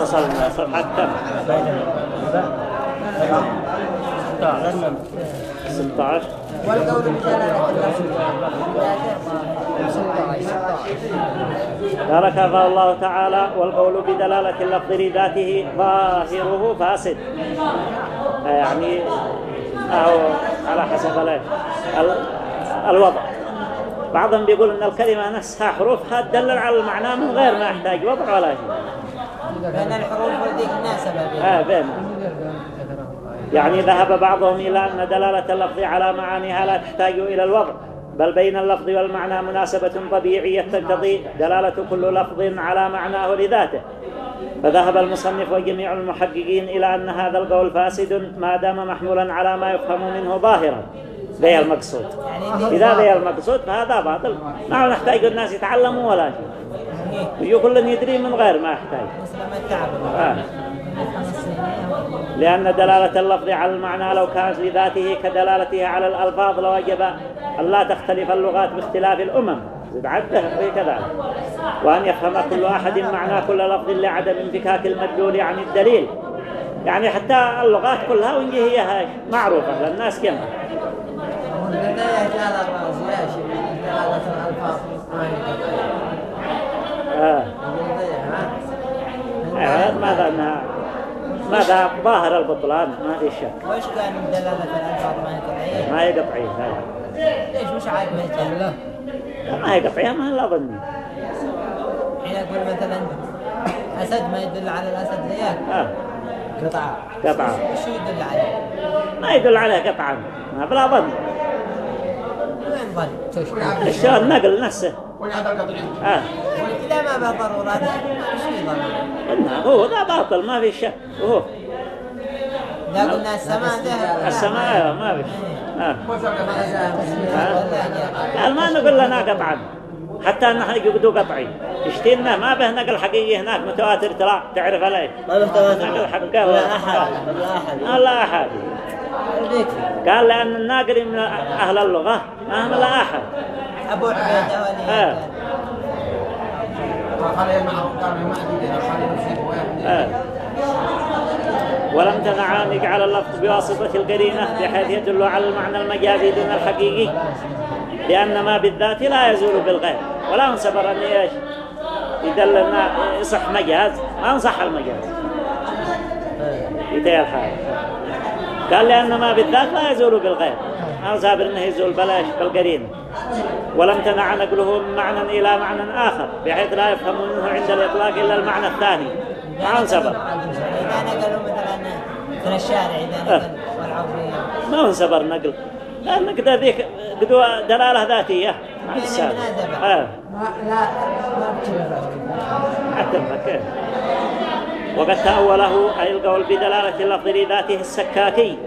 وصلنا صفحة كم 16 والقول بارك الله تعالى والقول بدلالة اللفظ لذاته ظاهره فاسد. يعني أو على حسب ال- ال- الوضع. بعضهم بيقول أن الكلمة نفسها حروفها تدلل على المعنى من غير ما يحتاج وضع ولا شيء. بين الحروف والذيك مناسبة بينهم. آه بين يعني ذهب بعضهم إلى أن دلالة اللفظ على معانيها لا تحتاج إلى الوضع بل بين اللفظ والمعنى مناسبة طبيعية تقتضي دلالة كل لفظ على معناه لذاته. فذهب المصنف وجميع المحققين إلى أن هذا القول فاسد ما دام محمولا على ما يفهم منه ظاهرا. ذي المقصود. إذا ذي المقصود. فهذا باطل. ما نحتاج الناس يتعلموا ولا شيء. ويجوا كل يدري من غير ما يحتاج. آه. لأن دلالة اللفظ على المعنى لو كانت لذاته كدلالته على الألفاظ لوجب أن لا تختلف اللغات باختلاف الأمم. زد عده في كذلك وأن يفهم كل أحد معنى كل لفظ لعدم انفكاك المدلول عن الدليل. يعني حتى اللغات كلها وإن هي معروفة للناس كم والبداية لا الراس لا شيء دلالة الألفاظ ما هي آه. البداية ها آه. ماذا ظاهر البطلان ما في شك وش كان دلالة الألفاظ ما هي؟ ما هي قطعية هذا. ليش مش عاد مهتم؟ ما هي قطعية ما هي لا ظني حين أقول مثلا أسد ما يدل على الأسد زيك آه. قطعة قطعة شو يدل عليه؟ ما يدل عليه قطعا ما بلا ظن وين ظن؟ الشيء النقل نفسه آه. ما به ضرورة. هو ذا باطل ما في شك. وهو إذا قلنا السماء ذهب. السماء ما في. قال ما نقول لنا قطعا. حتى إن إحنا يقدوا قطعي. يشتينا ما به نقل حقيقي هناك متواتر ترى. تعرف عليه. ما تواتر نقل حقه ولا أحد ولا لا ذيك. قال لأن الناقل من أهل اللغة ما هم لا أحد. أبو عبيدة آه. آه. ولم تنع أن يجعل اللفظ بواسطة القرينة بحيث يدل على المعنى المجازي دون الحقيقي لأن ما بالذات لا يزول بالغير ولا انصبر أن إيش؟ يدلنا يصح مجاز ما انصح المجاز. يتيا الحال. قال لأن ما بالذات لا يزول بالغير ما أنه يزول بلاش بالقرينة. ولم تنع نقله من معنى إلى معنى آخر بحيث لا يفهم منه عند الإطلاق إلا المعنى الثاني. ما انصبر إذا نقلوا مثلا من الشارع إذا آه. نقل والعربية ما هو سبر نقل لأن قد ذيك دلالة ذاتية. ما يعني مناسبة. آه. لا ما بتشوفه حتى كيف وقد تأوله أي القول بدلالة اللفظ لذاته السكاكي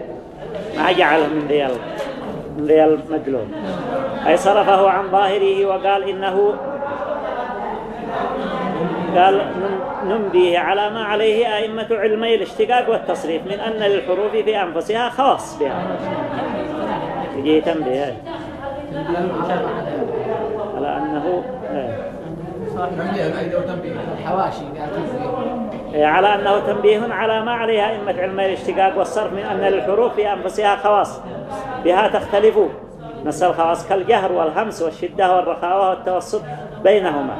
ما جعله من ذي ال- من ذي المدلول أي صرفه عن ظاهره وقال إنه قال ننبيه على ما عليه أئمة علمي الاشتقاق والتصريف من أن للحروف في أنفسها خاص بها. يجي تنبيه. على أنه إيه. إيه، على أنه تنبيه على ما عليها أئمة علم الاشتقاق والصرف من أن للحروف في أنفسها خواص بها تختلف. نص الخواص كالجهر والهمس والشدة والرخاوة والتوسط بينهما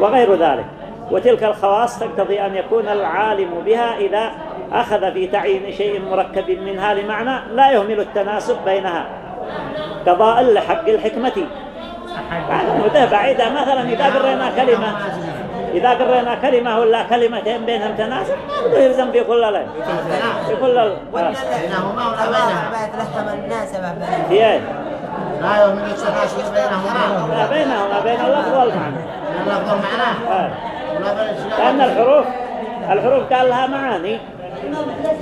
وغير ذلك. وتلك الخواص تقتضي أن يكون العالم بها إذا أخذ في تعيين شيء مركب منها لمعنى لا يهمل التناسب بينها. قضاء لحق الحكمة. بعيدة. مثلا إذا قرينا كلمة إذا قرينا كلمة ولا كلمتين بينهم تناسب ما يلزم في كل ليل في كل ال- آه. بينهما. ولا بينها بيتلحم المناسبة في؟ لا يوم التناسب بينهما. لا بينهما بين اللفظ والمعنى اللفظ بالاشياء لأن الحروف الحروف كان لها معاني.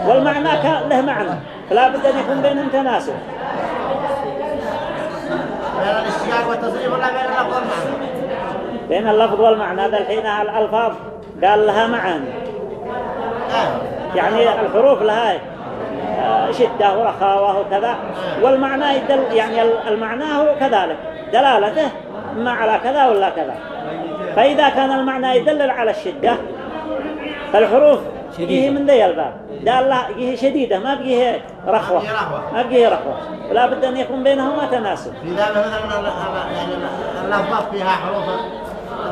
والمعنى كان له معنى. فلا بد أن يكون بينهم تناسب بين الاشتقاق والتصريف ولا بين اللفظ والمعنى بين اللفظ والمعنى ذا الحين الألفاظ قال لها معاني يعني الحروف لها آه، شدة ورخاوة وكذا والمعنى يدل يعني المعنى هو كذلك دلالته ما على كذا ولا كذا. فإذا كان المعنى يدلل على الشدة الحروف شديدة. جيه من ذي الباب. ده الله جيه شديدة ما بجيه رخوة. ما بجيه رخوة. ولا بد أن يكون بينهما تناسب. في ذا مثلا ال- ال- اللفظة فيها حروف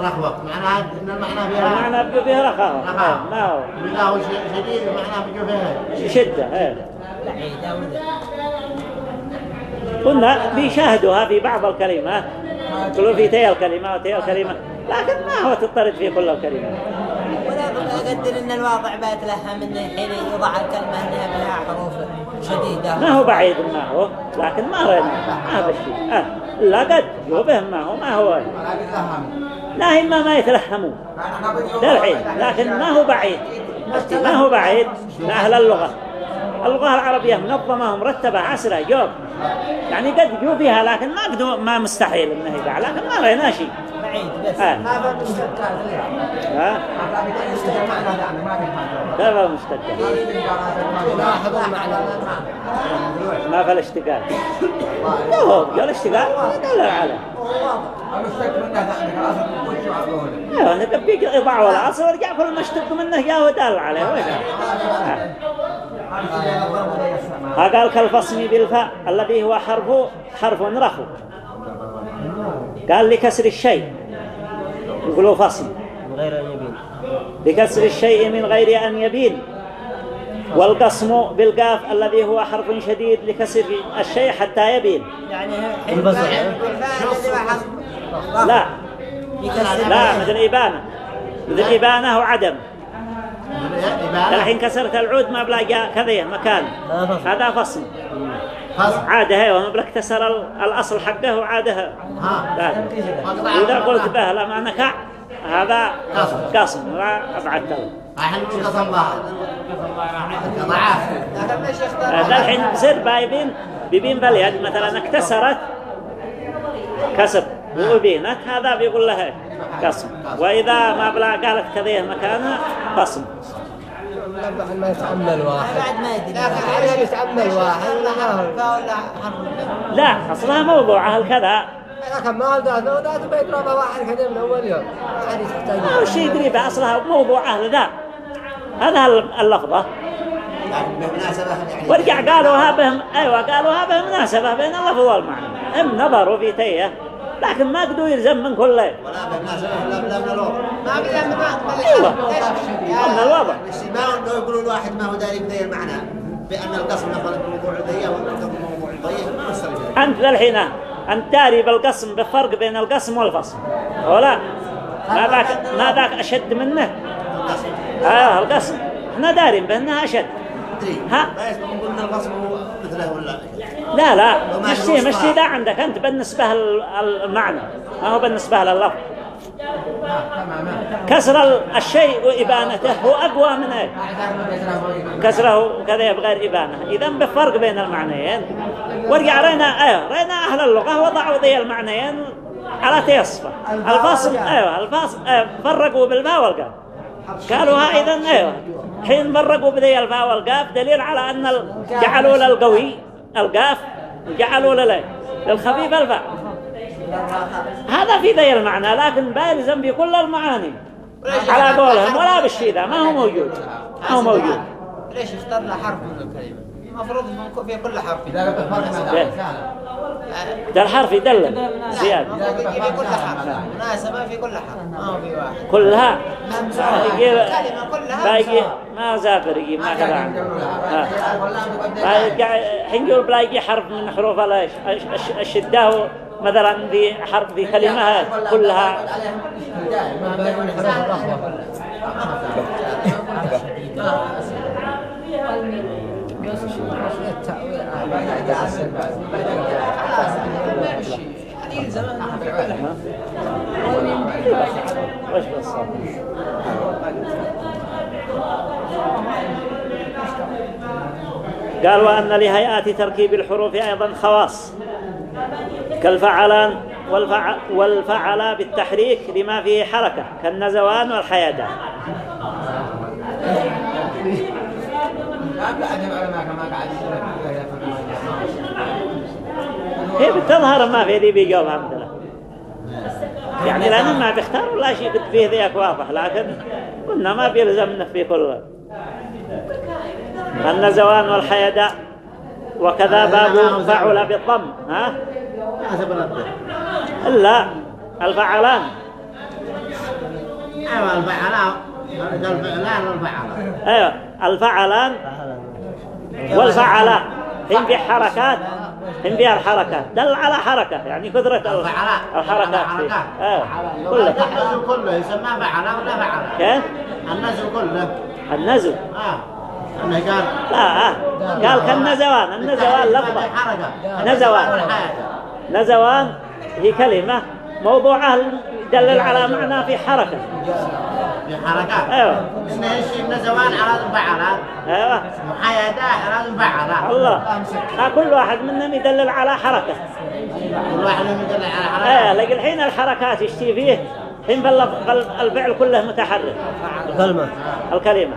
رخوة معناها إن المعنى فيها المعنى بجو فيه رخاوة رخاء. ما هو ش- شديد معناه بيجو فيها شدة. بعيدة ولا قلنا بيشاهدوها في بعض الكلمات. يقولوا في تي الكلمة وتي الكلمة. لكن ما هو تضطرد في كل الكلمات. ولا أقدر إن الواقع بات لها من حين يوضع الكلمة أنها بها حروف شديدة. ما هو بعيد ما هو. لكن ما رأينا. ما هذا الشيء آه. لا قد. يوبه ما هو. ما هو. لا إما ما يتلهمون ده الحين لكن ما هو بعيد. ما هو بعيد لأهل اللغة. اللغة العربية منظمة ومرتبة عسرة جوب. يعني قد يجوا فيها لكن ما قدوا ما مستحيل إنه يقع لكن ما رأينا شيء بعيد بس. آه. هذا. مستكار ها كيف المشتقة يلاحظوا معنى ما في الاشتقاق لا هو قال اشتقاق قال على. أيوه أنا تبي يضع ولا اصل ورجع كل ما اشتق منه جاء ودل عليه ها قال كالفصم بالفاء الذي هو حرف حرف رخو. قال لكسر الشيء. يقولوا فصم. لكسر الشيء من غير أن يبين. والقصم بالقاف الذي هو حرف شديد لكسر الشيء حتى يبين. يعني. لا. لا مثل إبانة. مثل إبانة وعدم. الحين كسرت العود ما بلا جاء كذا مكان. هذا فصل. عاده هي وما بلا اكتسر ال- الأصل حقه وعاده ها. لا إذا قلت به لا معنى كع هذا قصم. قصم لا أبعدت له الحين نقول قسم ضاع ضعاف هذا الحين بصير بايبين بيبين باليد مثلا اكتسرت كسب. وأبينت هذا بيقول لها قسم وإذا ما بلا قالت كذيه مكانها قسم ما يتأمل واحد بعد ما يدري لكن يتأمل واحد ولا حرف ولا حرف لا أصلها موضوعها الكذا لكن ما لو ذات بيضربها واحد كذا من أول يوم ما هو شيء يدري بأصلها موضوعها لذا هذا اللفظة بمناسبة يعني ورجع قالوها بهم أيوة قالوها بهم مناسبة بين اللفظ والمعنى هم نظروا في تيه لكن ما قدروا يلزم من كله. ولا الوضع ما بلا من أيوة. من الوضع الاستماع لو يقولوا الواحد ما هو داري بذي المعنى بأن القسم مثلا بموضوع ذي ولا بموضوع ضيق ما يصير أنت للحين أنت داري بالقسم بفرق بين القسم والفصل ولا ما ذاك ما ذاك أشد منه. القسم آه القسم إحنا دارين بأنها أشد. تدري ها. لا يسمع نقول إن القسم هو مثله ولا لا لا. مشي مشي. ده عندك أنت. بالنسبة لل- المعنى. ما هو بالنسبة لللفظ كسر ال- الشيء وإبانته هو أقوى من إيه كسره كذا بغير إبانة إذا بفرق بين المعنيين. ورجع رينا أيوه رينا أهل اللغة وضعوا ذي المعنيين على تيصفة. الفصل أيوه الفصل أيوه فرقوا بالباء والقاف. قالوا إذا أيوه حين فرقوا بذي الفاء والقاف دليل على أن جعلوا للقوي القاف وجعلوا للي للخفيف الفاء هذا في ذي المعنى لكن بارزا في كل المعاني على قولهم ولا بالشيء ذا ما هو موجود. ما هو موجود. ليش اختار له حرف من الكلمة؟ المفروض يكون في كل حرف. ده الحرف يدل زيادة. في كل حرف. مناسبة في كل حرف. ما في واحد. كلها. يجي كلمة كلها باقي ما زافر يجي ما كذا عنده ها. باقي- حين يقول بلا يجي حرف من حروف الشدة مثلا في حرف في كلمة كلها. قال وأن لهيئات تركيب الحروف أيضا خواص كالفعلان والفع... والفعل بالتحريك لما فيه حركة كالنزوان والحيادان. هي بتظهر ما في ذي بيجاوبها مثلا يعني لأنه ما بيختار ولا شيء قد فيه ذيك واضح لكن قلنا ما بيلزمنا في كل النزوان والحيداء وكذا باب فعل بالضم ها؟ إلا الفعلان. أيوه الفعلان الفعلان والفعلان أيوه. الفعلان والفعلاء هم في حركات هم فيها الحركات. دل على حركة يعني كثرة الفعلاء. الحركات. أيوه كله. النزل كله يسمى فعلان ولا فعلان كيف؟ النزل كله. النزل. آه. قال لا آه. قال كالنزوان النزوان لفظة. نزوان. نزوان هي كلمة. موضوعها يدلل على معنى في حركة. في حركات. أيوه. إنه إيش النزوان على الفعلان أيوه. محايدة على الفعلان الله. كل واحد منهم يدلل على حركة. كل واحد منهم يدل على إيه حركة لكن الحين الحركات يشتي فيه حين فال- فال- الفعل كله متحرك. كلمة الكلمة.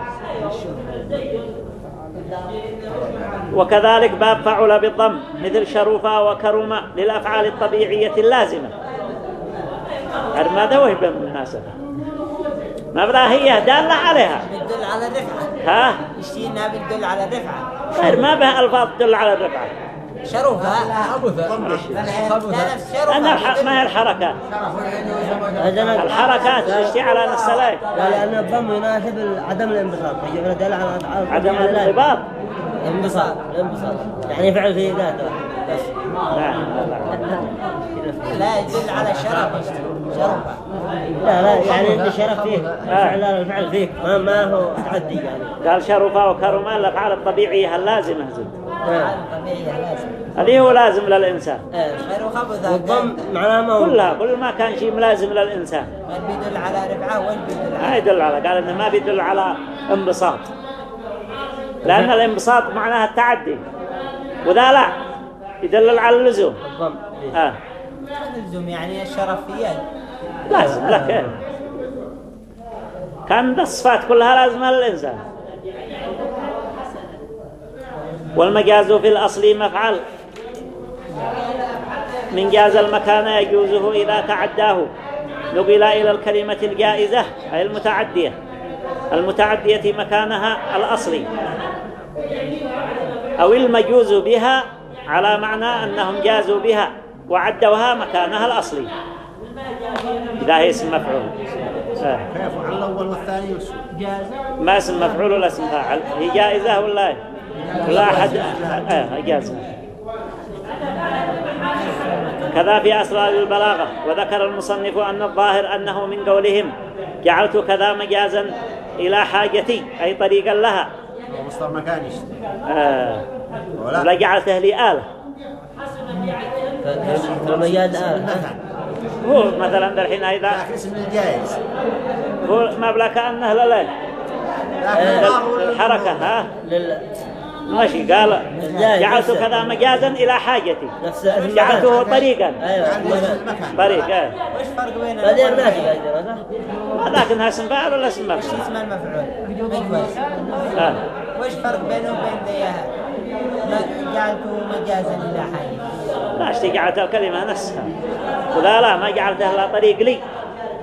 وكذلك باب فعل بالضم مثل شروفا وكرما للأفعال الطبيعية اللازمة. ماذا وهي بالمناسبة ما بلا هي دالة عليها. بتدل على الرفعة. ها؟ يشتي انها بتدل على الرفعة. غير ما بها ألفاظ تدل على الرفعة. شرفها. لا نفس شرفها. أن الح... ما هي الحركات الحركات تشتي على نفس لاي لأن الضم يناسب عدم الانبساط. يجعل دل على عدم لا. الانضباط انبساط انبساط. يعني فعل في ذاته. بس لا. لا يدل على شرف. لا لا يعني أنت شرف فيك. الفعل الفعل فيك. ما ما هو تعدي يعني. قال شرفا وكرما اللازمة زد آه. طبيعية لازم هذه هو لازم للإنسان. آه. والضم معناه ما هو. كلها كل ما كان شيء ملازم للإنسان. من بيدل على رفعة وين بيدل على؟ ما يدل على. قال إنه ما بيدل على انبساط. لأن الانبساط معناها التعدي. وذا لا يدلل على اللزوم. الضم إيه. اللزوم يعني الشرف في يد لازم لك إيه. كان الصفات كلها لازمة للإنسان والمجاز في الأصل مفعل. من جاز المكان يجوزه إذا تعداه. نقل إلى الكلمة الجائزة أي المتعدية. المتعدية مكانها الأصلي. أو المجوز بها على معنى أنهم جازوا بها. وعدوها مكانها الأصلي. إذا هي اسم مفعول. كيف على الأول والثاني ما اسم مفعول ولا اسم فاعل. هي جائزة ولا ولا أحد. آه جائزة. كذا في أسرار البلاغة. وذكر المصنف أن الظاهر أنه من قولهم جعلت كذا مجازا إلى حاجتي أي طريقا لها. مصدر مكان يشتري آه. ولا. جعلته لي آلة فالمجاز آه. مثلا هو مثلا الحين لكن اسم الجائز. هو ما بلا كأنه لا لا. لكن الظاهر هو الحركة ها. لل... ماشي قال الجائز جعلت نفسه. كذا مجازا إلى حاجتي. جعلته. طريقا. أيوه طريق آه. وش فرق بين بعدين صح؟ لكنها اسم فاعل ولا اسم مفعول؟ اسم المفعول؟ آه. وش فرق بينه وبين ذيها جعلته مجازا إلى حاجة لا اشتي جعلت الكلمة نفسها. ولا لا ما جعلتها لا طريق لي.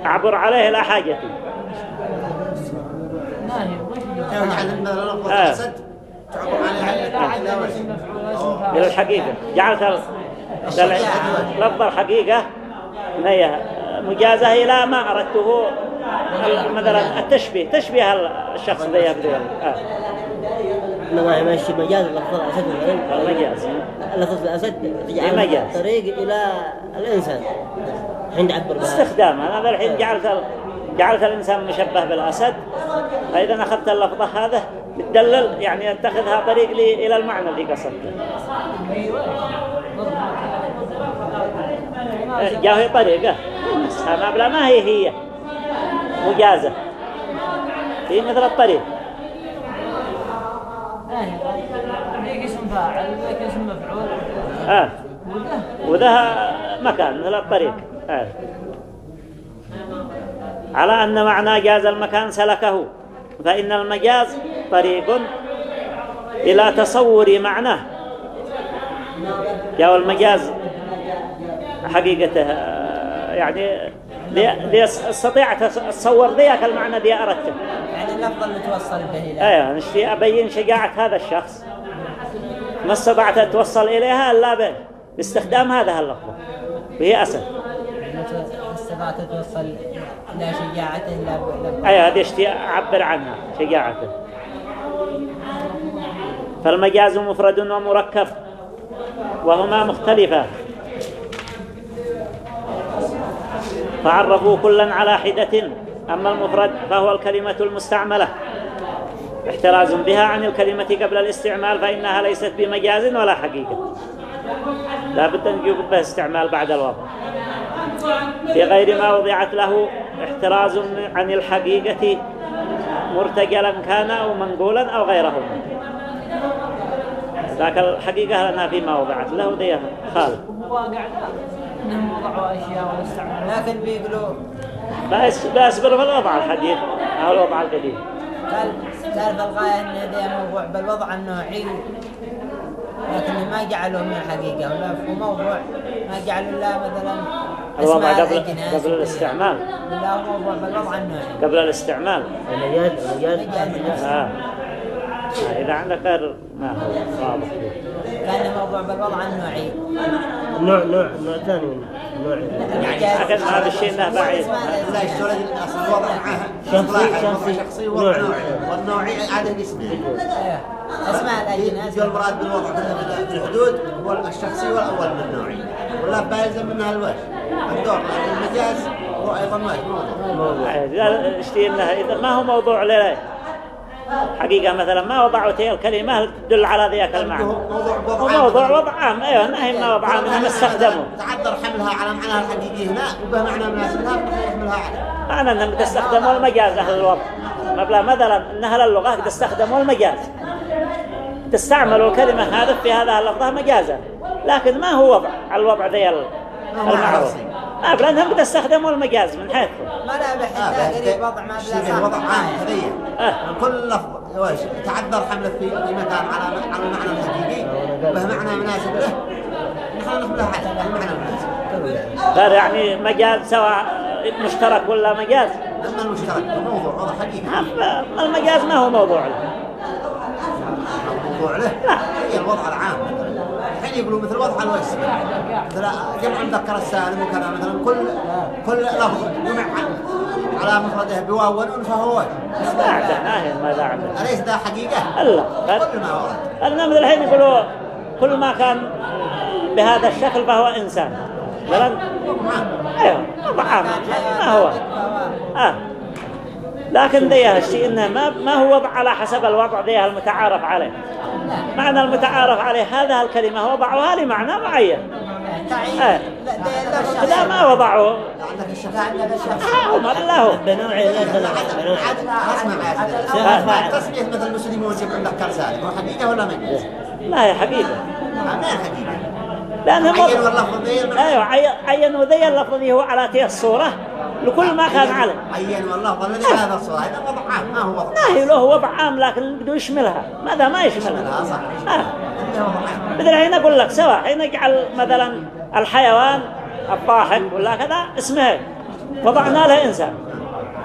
أعبر عليه إلى حاجتي يعني آه. إلى الحقيقة. جعلت ال- دل- لفظ الحقيقة. نية مجازة إلى ما أردته. مثلا التشبيه. تشبيه الشخص ذي يبدو آه. انما يمشي مجاز لفظ الاسد المجاز لفظ الاسد إيه. تجعل طريق إلى الإنسان. حين يعبر بها. استخدام. أنا الحين جعلت ال- جعلت الإنسان مشبه بالأسد. فإذا أخذت اللفظة هذا بتدلل يعني أتخذها طريق لي إلى المعنى اللي قصدته. جاء هي طريقة. نفسها ما بلا ما هي هي؟ مجازة. هي مثل الطريق. هيك اسم فاعل هيك اسم مفعول. آه. وده. وذا مكان مثل الطريق آه. على أن معنى جاز المكان سلكه. فإن المجاز طريق إلى تصور معناه. جاء المجاز حقيقته آه، يعني دي, دي استطيع تصور ذيك المعنى دي أردته. يعني اللفظ اللي توصل به إلى أيوه نشتي أبين شجاعة هذا الشخص. ما استطعت أن توصل إليها إلا ب- باستخدام هذا اللفظة وهي أسد. استطعت توصل إلى شجاعته لا ب- لا ب- أيوه هذه اشتي اعبر عنها شجاعته. فالمجاز مفرد ومركب وهما مختلفان فعرفوا كلا على حدة. أما المفرد فهو الكلمة المستعملة. احتراز بها عن الكلمة قبل الاستعمال فإنها ليست بمجاز ولا حقيقة. لا بد أن يوجد به استعمال بعد الوضع. في غير ما وضعت له احتراز عن الحقيقة مرتجلا كان أو منقولا أو غيرهما ذاك الحقيقة لنا فيما وضعت له دي خالد. واقع انهم وضعوا أشياء واستعملوا. لكن بيقولوا بأسبر في الوضع الحديث؟ أو الوضع القديم. قال قال بالغاية أن هذا موضوع بالوضع النوعي. لكن ما جعلوه من الحقيقة. ولا هو موضوع ما جعلوا لا مثلا الوضع قبل قبل. الاستعمال. لا هو موضوع بالوضع النوعي. قبل الاستعمال. المجاز مجاز. آه. إذا عندك غير ما هو؟ واضح. كان موضوع بالوضع النوعي. نوع نوع نوع ثاني. يعني هذا الشيء انه بعيد لا اصل الوضع معها شخصي- شخصي. وضع شخصي نوع. ووضع نوعي والنوعي عاده اسمه أيوه. أسماء الأجناس يجي المراد بالوضع الحدود هو الشخصي والاول من النوعي ولا بايلزم منها الوجه الدور المجاز هو أيضا وجه موضوع اشتي انه اذا ما هو موضوع ليه حقيقة مثلا ما وضعوا تلك الكلمة تدل على ذيك المعنى. موضوع وضع موضوع عام أيوه نهي ما وضع عام إنهم استخدموا. تعذر حملها على معناها الحقيقي هنا وبه معنى مناسب لها نحملها عليه معنى إنهم تستخدموا المجاز أهل الوضع. مبلا مثلا إن أهل اللغة تستخدموا المجاز. تستعملوا الكلمة هذا في هذا اللفظة مجازا. لكن ما هو وضع على الوضع ذي المعروف؟ عرفي. ما بلا أنهم تستخدموا المجاز من حيث. ما لا بحث قريب وضع ما بلا شيء الوضع عام هذية آه. كل لفظ وش تعذر حملة في مكان على على المعنى الحقيقي به معنى مناسب له. نحن نحملها عليه المعنى المناسب غير يعني مجاز سواء مشترك ولا مجاز. أما المشترك موضوع وضع حقيقي. ما- المجاز ما هو موضوع له. موضوع له؟ هي الوضع العام. الحين يقولوا مثل وضع الوجه. مثل جمع مذكر السالم وكذا مثلا كل كل لفظ جمع على مفرده بواو ونون فهو وجه. ما هي ما ذا أليس ذا حقيقة؟ الا كل ما ورد. النمل الحين يقولوا كل ما كان بهذا الشكل فهو إنسان. مثلا أيوه طعام ما هو. آه. لكن ذي الشيء إنه ما ما هو وضع على حسب الوضع ذي المتعارف عليه. معنى المتعارف عليه هذا الكلمة وضعوها لمعنى معين تعيين آه. لا ما وضعوا عندك آه، هم الله يا تسمية مثل المسلمون جمع مذكر سالم هو حقيقة ولا مجاز؟ لا هي حقيقة ما هي حقيقة لأنهم عينوا وضع- اللفظ ذي المعنى. أيوه عي- عينوا ذي اللفظ ذي هو على تي الصورة لكل ما كان عليه. عينوا اللفظ الذي على هذا الصورة هذا وضع عام ما هو وضع ما هي له وضع عام لكن بده يشملها. ماذا ما يشملها؟ لا صح آه. عام. مثل الحين أقول لك سواء حين نجعل مثلا الحيوان الضاحك ولا كذا اسمه وضعنا له إنسان.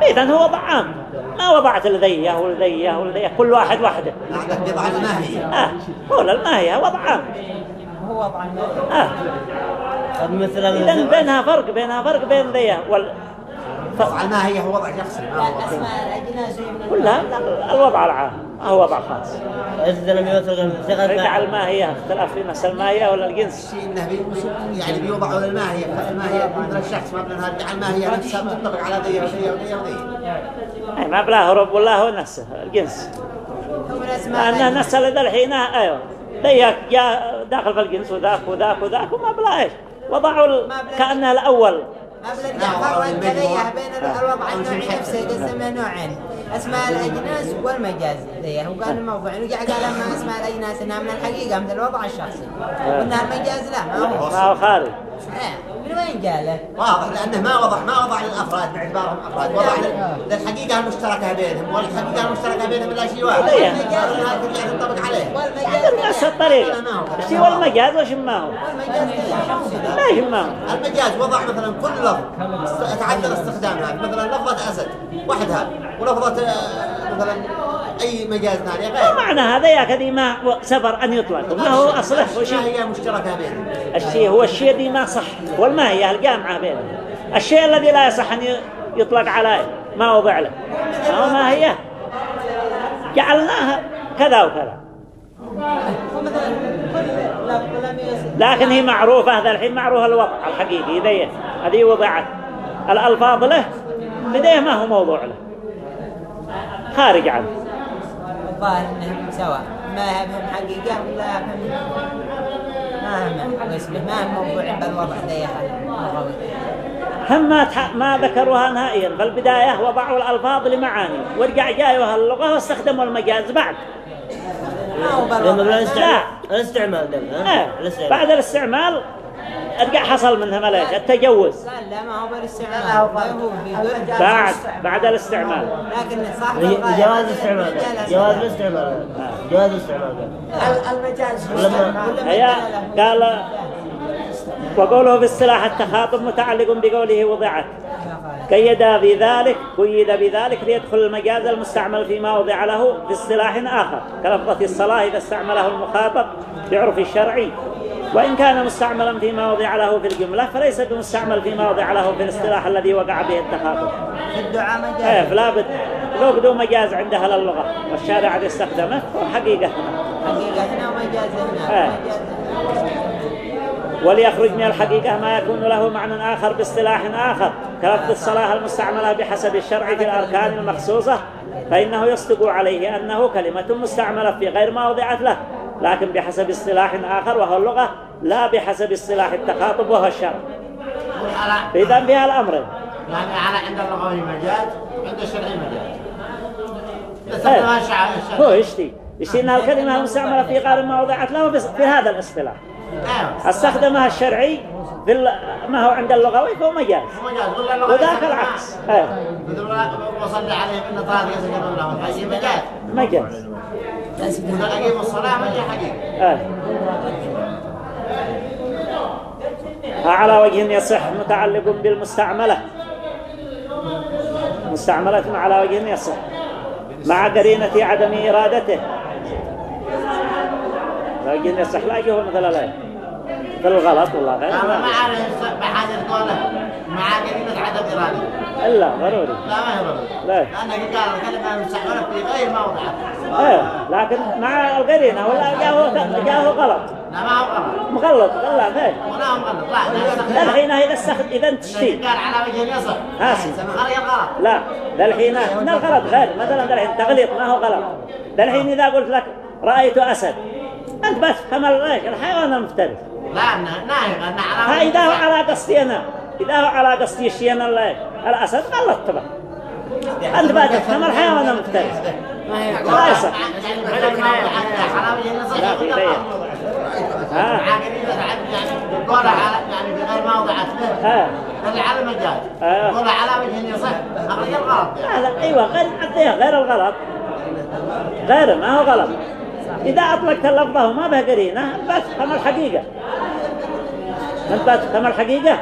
إذن هو وضع عام. ما وضعت لذيه ولذيه ولذيه كل واحد وحده. عندك بضع الماهية آه. هو الماهية وضع عام. هو وضع النوعي آه. مثلا إذن بينها فرق بينها فرق بين ذيه وال وضع الماهية هو وضع شخصي. ما هو وضع كلها الوضع العام ما هو وضع خاص. إذا لم يوثق صيغة رجع الماهية اختلاف في نفس الماهية ولا الجنس؟ الشيء إنه يعني بيوضعوا للماهية فالماهية مثل الشخص ما بلنها رجع الماهية نفسها تطلق على ذي وذي وذي ما بلا هرب ولا هو نفسه الجنس. الناس اللي ذا الحين أيوه. ذيك جاء داخل في الجنس وذاك وذاك وذاك وما بلا إيش. وضعوا. كأنه الأول. ما بلا الدعوة والتليه بين الوضع النوعي نفسه قسمه نوعين. أسماء الأجناس والمجاز. ذيه وقال الموضوع. ورجع قال أما أسماء الأجناس إنها من الحقيقة مثل الوضع الشخصي. وإنها المجاز لا ما هو. ما هو خارج. إيه. من وين جاله؟ واضح لأنه ما وضع ما وضع للافراد باعتبارهم أفراد. وضع لل- للحقيقه المشتركة بينهم والحقيقة المشتركة بينهم لا شيء واحد. هذا ترجع تنطبق عليه. والمجاز نفس الطريقة إيش هو المجاز وش ما هو؟ والمجاز يهم ما هو. المجاز وضع مثلا كل لفظ. تعدل استخدامها مثلا لفظة أسد وحدها ولفظة آه، مثلا أي مجاز ثاني ما غير معنى هذا يا كذي ما سبر أن يطلق ما هو أصله؟ ما هي مشتركة بينهم. الشيء هو الشيء الذي ما صح. والماهية الجامعة بينهم. الشيء الذي لا يصح أن يطلق على ما وضع له ما ما هي؟ جعلناها كذا وكذا. لكن هي معروفة هذا الحين معروف الوضع الحقيقي. ذي هذه وضعت. الألفاظ له بديه ما هو موضوع له. خارج عنه. الظاهر انهم سواء ما هم حقيقة ولا هم ما هم بس ما هم موضوع بالوضع ذي هم ما, تح... ما ذكروها نهائيا في البداية وضعوا الألفاظ لمعاني. ورجع جايوها اللغة واستخدموا المجاز بعد. ها؟ آه. الاستعمال. بعد الاستعمال أرجع حصل منها ليش التجوز لا لا ما هو بالاستعمال. بعد. بعد الاستعمال. لكن صاحب جواز ما الاستعمال. جواز. الاستعمال. جواز الاستعمال. المجاز. هي قال وقوله في اصطلاح التخاطب متعلق بقوله وضعت. قيد بذلك قيد بذلك ليدخل المجاز المستعمل فيما وضع له في اصطلاح آخر. كلفظة الصلاة إذا استعمله المخاطب بعرف الشرعي. وإن كان مستعملا فيما وضع له في الجملة فليس بمستعمل فيما وضع له في الاصطلاح الذي وقع به التخاطب. في الدعاء إيه مجاز فلا بد لو بدو مجاز عندها للغة والشارع يستخدمه وحقيقة. حقيقة هنا ومجاز آه. هنا هنا. وليخرج من الحقيقة ما يكون له معنى آخر باصطلاح آخر. كلفظ الصلاة المستعملة بحسب الشرع في الأركان المخصوصة فإنه يصدق عليه أنه كلمة مستعملة في غير ما وضعت له. لكن بحسب اصطلاح آخر وهو اللغة لا بحسب اصطلاح التخاطب وهو الشرع. إذا فيها الأمرين يعني على عند اللغوي مجاز وعند الشرعي مجاز. إيه. هو يشتي يشتي أنها الكلمة المستعملة في غير ما وضعت له في هذا الاصطلاح. أيوه. استخدمها الشرعي في ما هو عند اللغوي فهو مجاز. وذاك العكس. عليهم ان طالق يسكنون لهم هذه مجاز. مجاز. آه. على وجه يصح متعلق بالمستعملة. مستعملة على وجه يصح. مع قرينة عدم إرادته. وجه يصح لا يجيه مثل لا في الغلط والله. غير ما ما عارف بحاجه قوله مع قرينه عدم اراده إلا ضروري. لا ما هي ضروري. لا لأنه قال الكلمة المستعمله في غير ما وضعت إيه لكن مع القرينة ولا جاءه جاءه غلط. لا ما هو غلط. مغلط غلط إيه. ولا هو غلط. لا لا الحين إذا استخدم إذا تشتي قال على وجه يصح هاسي. غير غلط لا ده الحين من الغلط غير مثلا ده الحين تغليط ما هو غلط. ده الحين إذا قلت لك رأيت أسد. أنت بس كما إيش الحيوان المفترس. لا على ها وجه إذا هو. على قصدي أنا إذا هو على قصدي الشيء أنا ال- الأسد غلط طبعا أنت بس كما الحيوان المفترس. وجه يصح. لا في ها؟ يعني على يعني في غير ما وضعت ها. اللي على المجال. قوله على وجه يصح أخرج الغلط. لا لا أيوة غير غير الغلط. غير ما هو غلط. إذا أطلقت اللفظة وما به قرينة. بس كما الحقيقة أنت بس كما الحقيقة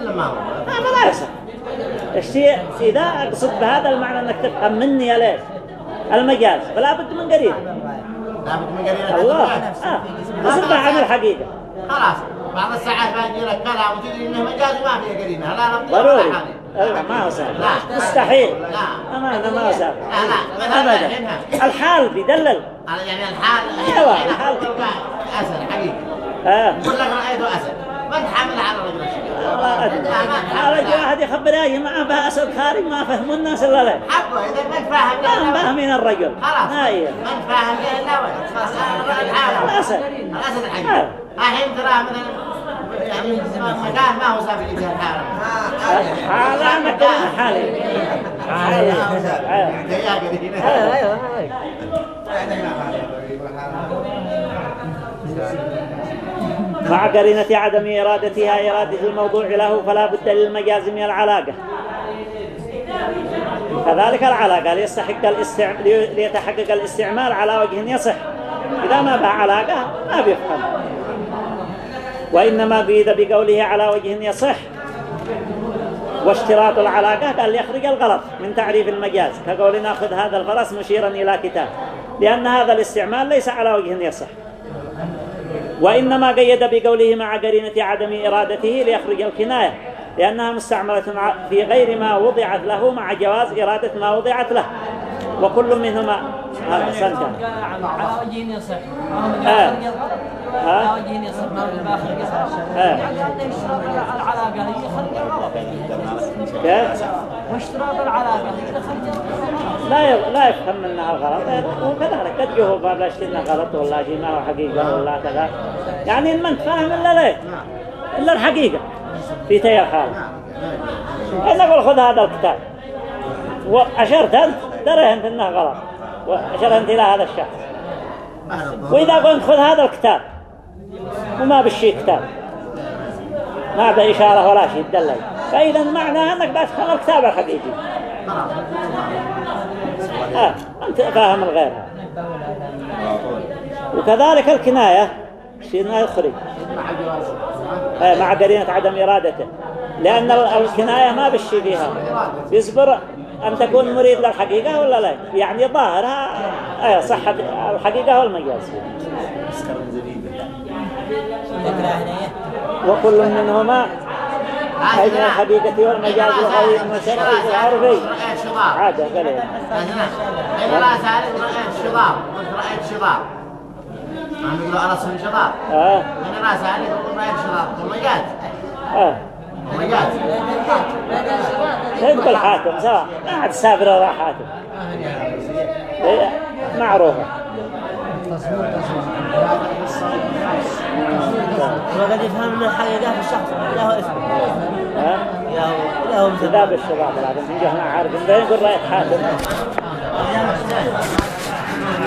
إلا ما هو. هذا لا يصح. الشيء إذا أقصد بهذا المعنى أنك تفهم مني ليش المجاز. فلا بد من قرينة. من الله. آه. تصبح عن الحقيقة خلاص. بعض الساعات باجي لك كلام وتدري إنه مجاز ما فيه قرينة. لا لا ضروري. لا ما لا. مستحيل. لا. أمانة ما مثلا أبدا. الحال بيدلل. على يعني الحال. الحين الحال. اسد حقيقي. يقول لك رايت اسد ما تحمل على على جي واحد يخبر إيه معه بها أسد خارج ما فهموا الناس إلا له حقه إذا ما تفاهم. ما هم فاهمين الرجل. خلاص. هاي ما تفاهم الحال الأسد الاسد الحقيقي الحين ترى مثلا ما مع قرينة عدم إرادتها إرادة الموضوع له فلا بد للمجاز من العلاقة. كذلك العلاقة ليستحق الاستع... ليتحقق الاستعمال على وجه يصح. إذا ما بها علاقة ما بيفهم. وإنما قيد بقوله على وجه يصح. واشتراط العلاقة قال ليخرج الغلط من تعريف المجاز. كقول ناخذ هذا الفرس مشيرا إلى كتاب. لأن هذا الاستعمال ليس على وجه يصح. وإنما قيد بقوله مع قرينة عدم إرادته ليخرج الكناية. لأنها مستعملة في غير ما وضعت له مع جواز إرادة ما وضعت له. وكل منهما هذا سنتا على وجه يصح آه. على وجه يصح ما باخر آه. يعني العلاقة هي خرج الغلط كيف؟ واشتراط العلاقة هي الغلط لا ي- لا يفهم منها غلط وكذلك قد جهو باب اشتنا غلط ولا شيء ما هو حقيقة ولا كذا. يعني ما انت فاهم إلا ليه؟ إلا الحقيقة. في تيار حال. أنا أقول خذ هذا الكتاب. وأشرت أنت؟ دري أنت إنه غلط. وأشرت أنت إلى هذا الشخص. وإذا قلت خذ هذا الكتاب وما بالشي كتاب. ما به إشارة ولا شيء تدلل. فإذا معناه أنك بتفهم الكتاب الحقيقي. آه. أنت فاهم الغير. وكذلك الكناية شيء يخرج. آه مع قرينة عدم إرادته. لأن الكناية ما بالشي فيها. يصبر أن تكون مريد للحقيقة ولا لا؟ يعني ظاهرها آه صح الحقيقة والمجاز وكل منهما بين الحقيقة والمجاز الغوي والشرعي والعرفي عادة قليل لا سالت رأيت شباب قلت رأيت شباب يقولوا أنا صن شباب إذا لا سالت قلت رأيت شباب ومجاز آه. تقول حاتم سواء ما عاد سافر ولا حاتم إيه، معروفة يفهم من الحقيقة في الشخص له اسم له له الشباب لكن نجحنا عارف إن بين يقول رأيت حاتم